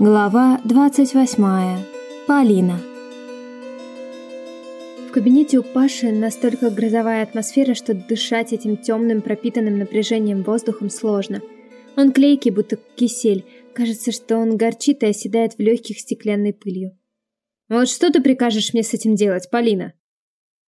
Глава 28. Полина. В кабинете у Паши настолько грозовая атмосфера, что дышать этим темным, пропитанным напряжением воздухом сложно. Он клейкий, будто кисель. Кажется, что он горчит и оседает в легких стеклянной пылью. «Вот что ты прикажешь мне с этим делать, Полина?»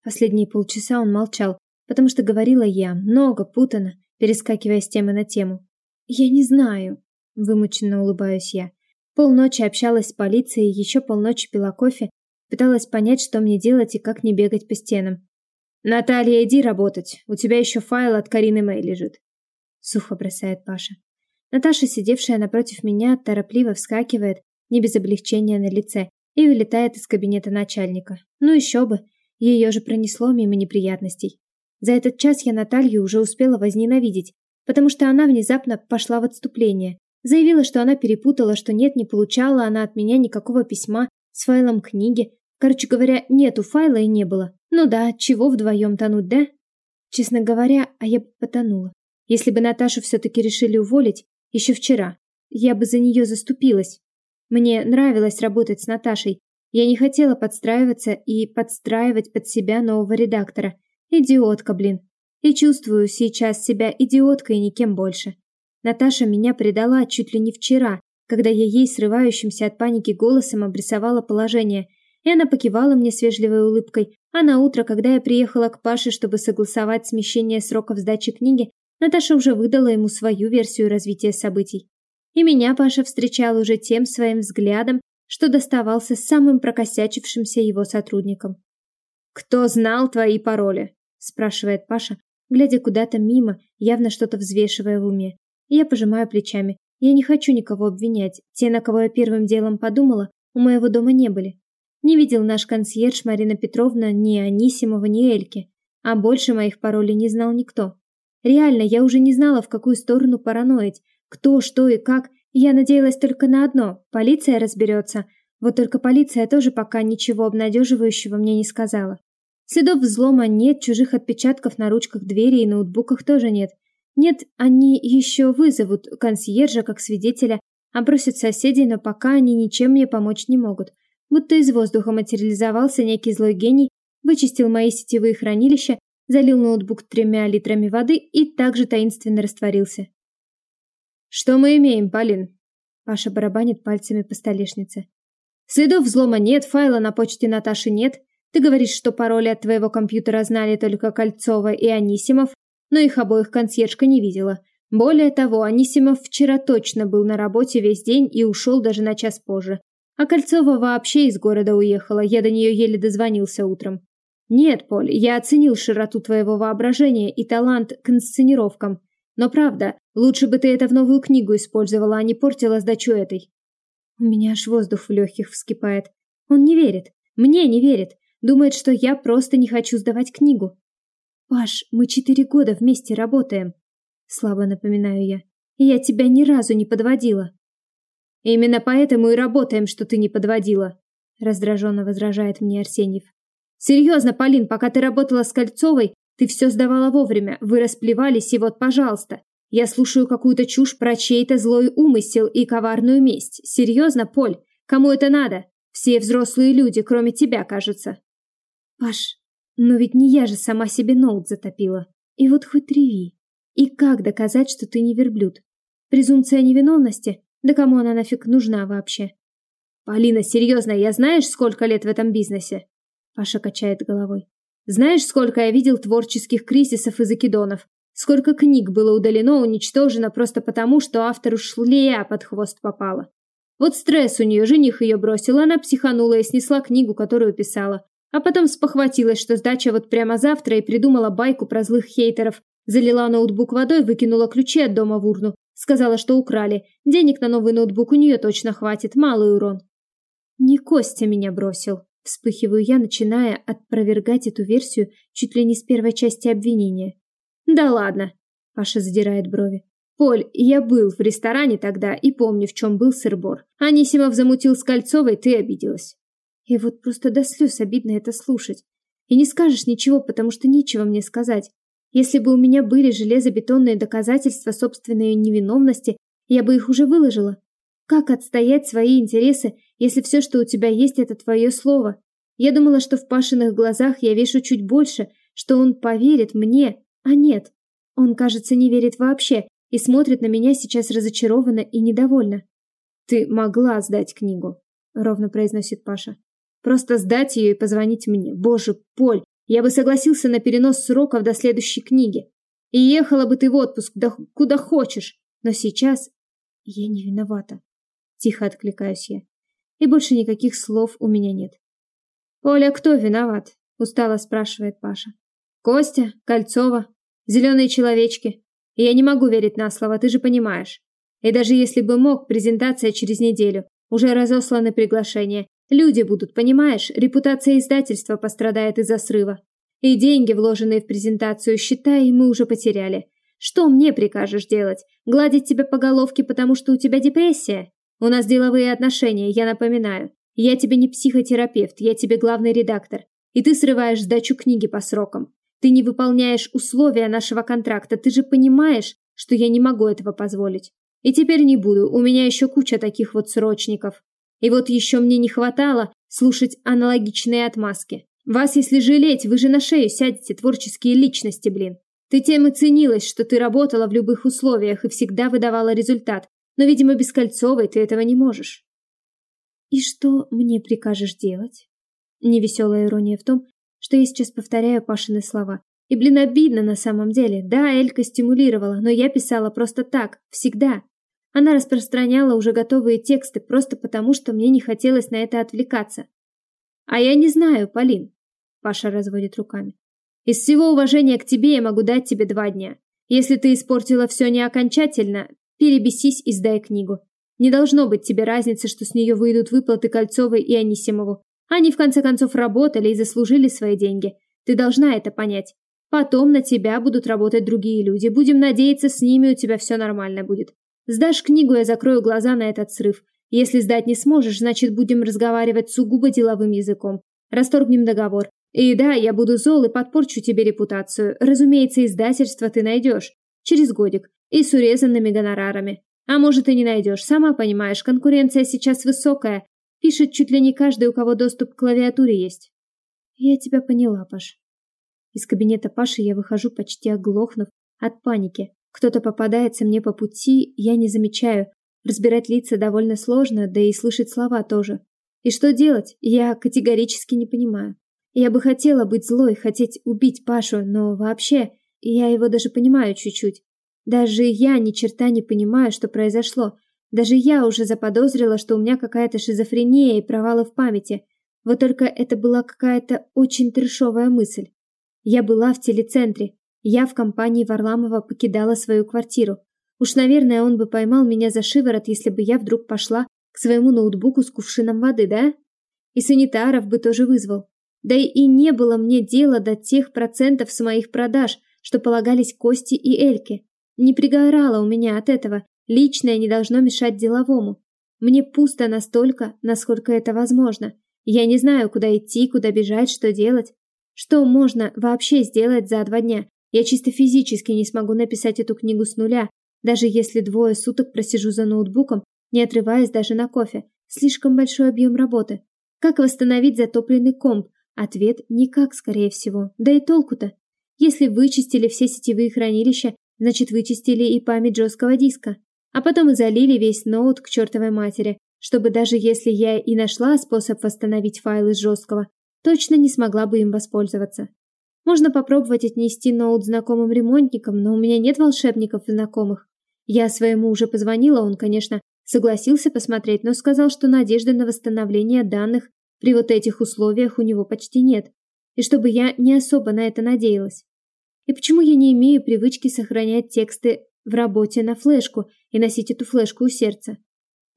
Последние полчаса он молчал, потому что говорила я, много, путано, перескакивая с темы на тему. «Я не знаю», — вымученно улыбаюсь я. Полночи общалась с полицией, еще полночи пила кофе, пыталась понять, что мне делать и как не бегать по стенам. «Наталья, иди работать. У тебя еще файл от Карины Мэй лежит». Сухо бросает Паша. Наташа, сидевшая напротив меня, торопливо вскакивает, не без облегчения на лице, и вылетает из кабинета начальника. Ну еще бы, ее же пронесло мимо неприятностей. За этот час я Наталью уже успела возненавидеть, потому что она внезапно пошла в отступление, Заявила, что она перепутала, что нет, не получала она от меня никакого письма с файлом книги. Короче говоря, нету файла и не было. Ну да, чего вдвоем тонуть, да? Честно говоря, а я бы потонула. Если бы Наташу все-таки решили уволить, еще вчера, я бы за нее заступилась. Мне нравилось работать с Наташей. Я не хотела подстраиваться и подстраивать под себя нового редактора. Идиотка, блин. И чувствую сейчас себя идиоткой и никем больше. Наташа меня предала чуть ли не вчера, когда я ей срывающимся от паники голосом обрисовала положение, и она покивала мне с вежливой улыбкой, а на утро, когда я приехала к Паше, чтобы согласовать смещение сроков сдачи книги, Наташа уже выдала ему свою версию развития событий. И меня Паша встречал уже тем своим взглядом, что доставался самым прокосячившимся его сотрудникам. «Кто знал твои пароли?» – спрашивает Паша, глядя куда-то мимо, явно что-то взвешивая в уме. Я пожимаю плечами. Я не хочу никого обвинять. Те, на кого я первым делом подумала, у моего дома не были. Не видел наш консьерж Марина Петровна ни Анисимова, ни Эльки. А больше моих паролей не знал никто. Реально, я уже не знала, в какую сторону параноить. Кто, что и как. Я надеялась только на одно. Полиция разберется. Вот только полиция тоже пока ничего обнадеживающего мне не сказала. Следов взлома нет, чужих отпечатков на ручках двери и ноутбуках тоже нет. Нет, они еще вызовут консьержа как свидетеля, опросят соседей, но пока они ничем мне помочь не могут. Будто из воздуха материализовался некий злой гений, вычистил мои сетевые хранилища, залил ноутбук тремя литрами воды и также таинственно растворился. «Что мы имеем, Полин?» Паша барабанит пальцами по столешнице. «Следов взлома нет, файла на почте Наташи нет. Ты говоришь, что пароли от твоего компьютера знали только Кольцова и Анисимов, но их обоих консьержка не видела. Более того, Анисимов вчера точно был на работе весь день и ушел даже на час позже. А Кольцова вообще из города уехала, я до нее еле дозвонился утром. Нет, Поль, я оценил широту твоего воображения и талант к инсценировкам. Но правда, лучше бы ты это в новую книгу использовала, а не портила сдачу этой. У меня аж воздух в легких вскипает. Он не верит. Мне не верит. Думает, что я просто не хочу сдавать книгу. «Паш, мы четыре года вместе работаем», — слабо напоминаю я. «И я тебя ни разу не подводила». «Именно поэтому и работаем, что ты не подводила», — раздраженно возражает мне Арсеньев. «Серьезно, Полин, пока ты работала с Кольцовой, ты все сдавала вовремя, вы расплевались, и вот, пожалуйста. Я слушаю какую-то чушь про чей-то злой умысел и коварную месть. Серьезно, Поль, кому это надо? Все взрослые люди, кроме тебя, кажется». «Паш, но ведь не я же сама себе ноут затопила. И вот хоть реви. И как доказать, что ты не верблюд? Презумпция невиновности? Да кому она нафиг нужна вообще? Полина, серьезно, я знаешь, сколько лет в этом бизнесе? Паша качает головой. Знаешь, сколько я видел творческих кризисов и закидонов? Сколько книг было удалено, уничтожено просто потому, что автору шлея под хвост попала. Вот стресс у нее, жених ее бросил, она психанула и снесла книгу, которую писала. А потом спохватилась, что сдача вот прямо завтра и придумала байку про злых хейтеров. Залила ноутбук водой, выкинула ключи от дома в урну. Сказала, что украли. Денег на новый ноутбук у нее точно хватит, малый урон. Не Костя меня бросил. Вспыхиваю я, начиная опровергать эту версию чуть ли не с первой части обвинения. Да ладно. Паша задирает брови. Поль, я был в ресторане тогда и помню, в чем был сыр-бор. Анисимов замутил с Кольцовой, ты обиделась. И вот просто до слез обидно это слушать. И не скажешь ничего, потому что нечего мне сказать. Если бы у меня были железобетонные доказательства собственной невиновности, я бы их уже выложила. Как отстоять свои интересы, если все, что у тебя есть, это твое слово? Я думала, что в Пашиных глазах я вешу чуть больше, что он поверит мне, а нет. Он, кажется, не верит вообще и смотрит на меня сейчас разочарованно и недовольно. «Ты могла сдать книгу», — ровно произносит Паша. «Просто сдать ее и позвонить мне. Боже, Поль, я бы согласился на перенос сроков до следующей книги. И ехала бы ты в отпуск, да куда хочешь. Но сейчас я не виновата. Тихо откликаюсь я. И больше никаких слов у меня нет. «Оля, кто виноват?» – устало спрашивает Паша. «Костя? Кольцова? Зеленые человечки? Я не могу верить на слово, ты же понимаешь. И даже если бы мог, презентация через неделю. Уже разосланы приглашения. Люди будут, понимаешь? Репутация издательства пострадает из-за срыва. И деньги, вложенные в презентацию, считай, мы уже потеряли. Что мне прикажешь делать? Гладить тебя по головке, потому что у тебя депрессия? У нас деловые отношения, я напоминаю. Я тебе не психотерапевт, я тебе главный редактор. И ты срываешь сдачу книги по срокам. Ты не выполняешь условия нашего контракта, ты же понимаешь, что я не могу этого позволить. И теперь не буду, у меня еще куча таких вот срочников. И вот еще мне не хватало слушать аналогичные отмазки. Вас, если жалеть, вы же на шею сядете, творческие личности, блин. Ты тем и ценилась, что ты работала в любых условиях и всегда выдавала результат, но, видимо, без Кольцовой ты этого не можешь. И что мне прикажешь делать? Невеселая ирония в том, что я сейчас повторяю Пашины слова. И, блин, обидно на самом деле. Да, Элька стимулировала, но я писала просто так, всегда. Она распространяла уже готовые тексты просто потому, что мне не хотелось на это отвлекаться. А я не знаю, Полин. Паша разводит руками. Из всего уважения к тебе я могу дать тебе два дня. Если ты испортила все не окончательно, Перебесись и сдай книгу. Не должно быть тебе разницы, что с нее выйдут выплаты Кольцовой и Анисимову. Они, в конце концов, работали и заслужили свои деньги. Ты должна это понять. Потом на тебя будут работать другие люди. Будем надеяться, с ними у тебя все нормально будет. Сдашь книгу, я закрою глаза на этот срыв. Если сдать не сможешь, значит, будем разговаривать сугубо деловым языком. Расторгнем договор. И да, я буду зол и подпорчу тебе репутацию. Разумеется, издательство ты найдешь. Через годик и с урезанными гонорарами. А может и не найдешь, сама понимаешь, конкуренция сейчас высокая. Пишет чуть ли не каждый, у кого доступ к клавиатуре есть. Я тебя поняла, Паш. Из кабинета Паши я выхожу почти оглохнув от паники. Кто-то попадается мне по пути, я не замечаю. Разбирать лица довольно сложно, да и слышать слова тоже. И что делать, я категорически не понимаю. Я бы хотела быть злой, хотеть убить Пашу, но вообще, я его даже понимаю чуть-чуть. Даже я ни черта не понимаю, что произошло. Даже я уже заподозрила, что у меня какая-то шизофрения и провалы в памяти. Вот только это была какая-то очень трешовая мысль. Я была в телецентре. Я в компании Варламова покидала свою квартиру. Уж, наверное, он бы поймал меня за шиворот, если бы я вдруг пошла к своему ноутбуку с кувшином воды, да? И санитаров бы тоже вызвал. Да и не было мне дела до тех процентов с моих продаж, что полагались Кости и Эльке. Не пригорало у меня от этого. Личное не должно мешать деловому. Мне пусто настолько, насколько это возможно. Я не знаю, куда идти, куда бежать, что делать. Что можно вообще сделать за два дня? Я чисто физически не смогу написать эту книгу с нуля, даже если двое суток просижу за ноутбуком, не отрываясь даже на кофе. Слишком большой объем работы. Как восстановить затопленный комп? Ответ – никак, скорее всего. Да и толку-то? Если вычистили все сетевые хранилища, Значит, вычистили и память жесткого диска. А потом и залили весь ноут к чертовой матери, чтобы даже если я и нашла способ восстановить файлы с жесткого, точно не смогла бы им воспользоваться. Можно попробовать отнести ноут знакомым ремонтникам, но у меня нет волшебников знакомых. Я своему уже позвонила, он, конечно, согласился посмотреть, но сказал, что надежды на восстановление данных при вот этих условиях у него почти нет, и чтобы я не особо на это надеялась. И почему я не имею привычки сохранять тексты в работе на флешку и носить эту флешку у сердца?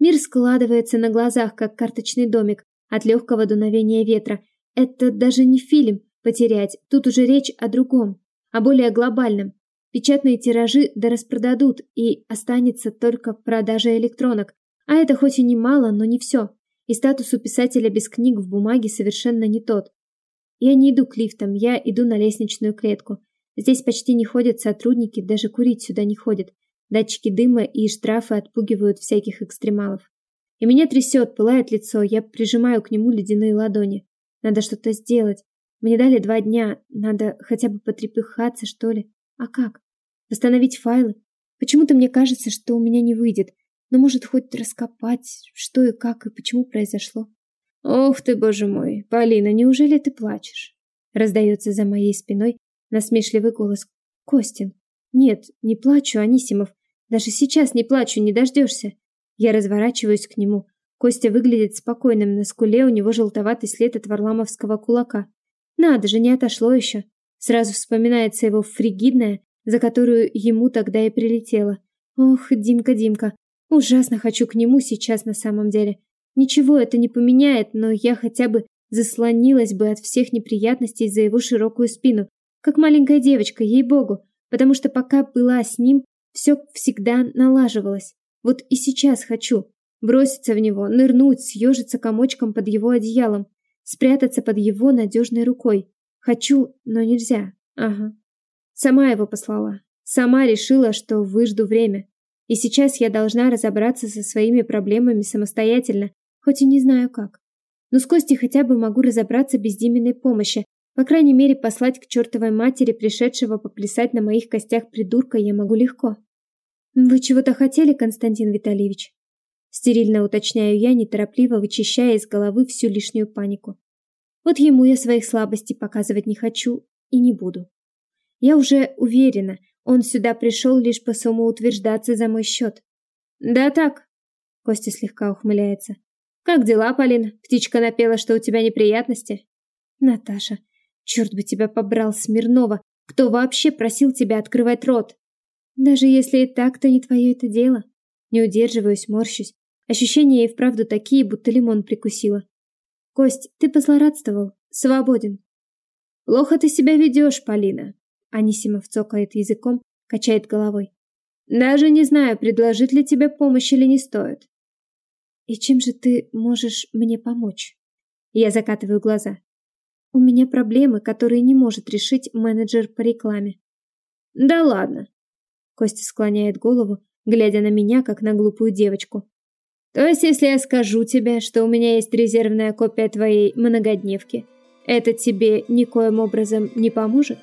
Мир складывается на глазах, как карточный домик от легкого дуновения ветра. Это даже не фильм потерять, тут уже речь о другом, о более глобальном. Печатные тиражи да распродадут, и останется только продажа электронок. А это хоть и немало, но не все. И статус у писателя без книг в бумаге совершенно не тот. Я не иду к лифтам, я иду на лестничную клетку. Здесь почти не ходят сотрудники, даже курить сюда не ходят. Датчики дыма и штрафы отпугивают всяких экстремалов. И меня трясет, пылает лицо, я прижимаю к нему ледяные ладони. Надо что-то сделать. Мне дали два дня, надо хотя бы потрепыхаться, что ли. А как? Восстановить файлы? Почему-то мне кажется, что у меня не выйдет. Но может хоть раскопать, что и как, и почему произошло. Ох ты, боже мой, Полина, неужели ты плачешь? Раздается за моей спиной насмешливый голос. Костин. Нет, не плачу, Анисимов. Даже сейчас не плачу, не дождешься. Я разворачиваюсь к нему. Костя выглядит спокойным, на скуле у него желтоватый след от варламовского кулака. Надо же, не отошло еще. Сразу вспоминается его фригидная, за которую ему тогда и прилетело. Ох, Димка, Димка, ужасно хочу к нему сейчас на самом деле. Ничего это не поменяет, но я хотя бы заслонилась бы от всех неприятностей за его широкую спину, как маленькая девочка, ей-богу, потому что пока была с ним, все всегда налаживалось. Вот и сейчас хочу броситься в него, нырнуть, съежиться комочком под его одеялом, спрятаться под его надежной рукой. Хочу, но нельзя. Ага. Сама его послала. Сама решила, что выжду время. И сейчас я должна разобраться со своими проблемами самостоятельно, хоть и не знаю как. Но с Костей хотя бы могу разобраться без Диминой помощи. По крайней мере, послать к чертовой матери, пришедшего поплясать на моих костях придурка, я могу легко. «Вы чего-то хотели, Константин Витальевич?» Стерильно уточняю я, неторопливо вычищая из головы всю лишнюю панику. Вот ему я своих слабостей показывать не хочу и не буду. Я уже уверена, он сюда пришел лишь по самоутверждаться за мой счет. «Да так», — Костя слегка ухмыляется. «Как дела, Полин? Птичка напела, что у тебя неприятности?» «Наташа, черт бы тебя побрал, Смирнова! Кто вообще просил тебя открывать рот?» «Даже если и так, то не твое это дело». Не удерживаюсь, морщусь. Ощущения и вправду такие, будто лимон прикусила. «Кость, ты позлорадствовал. Свободен». «Плохо ты себя ведешь, Полина». Анисимов цокает языком, качает головой. «Даже не знаю, предложить ли тебе помощь или не стоит». «И чем же ты можешь мне помочь?» Я закатываю глаза. «У меня проблемы, которые не может решить менеджер по рекламе». «Да ладно». Костя склоняет голову, глядя на меня, как на глупую девочку. То есть, если я скажу тебе, что у меня есть резервная копия твоей многодневки, это тебе никоим образом не поможет?»